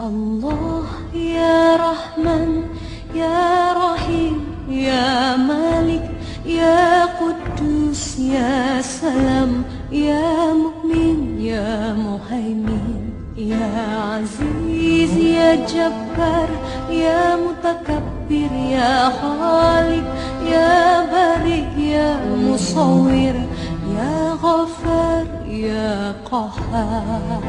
الله يا رحمن يا رحيم يا مالك يا قدوس يا سلام يا مؤمن يا مهيمن يا عزيز يا جبار يا متكبر يا خالق يا بارئ يا مصور يا غفار يا قهار.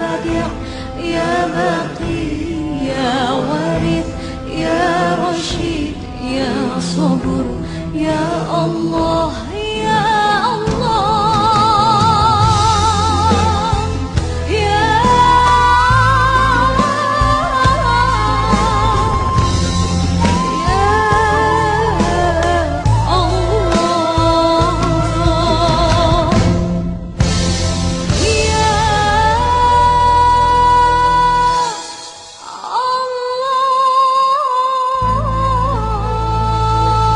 بديع يا باقي يا وارث يا رشيد يا صبر يا الله.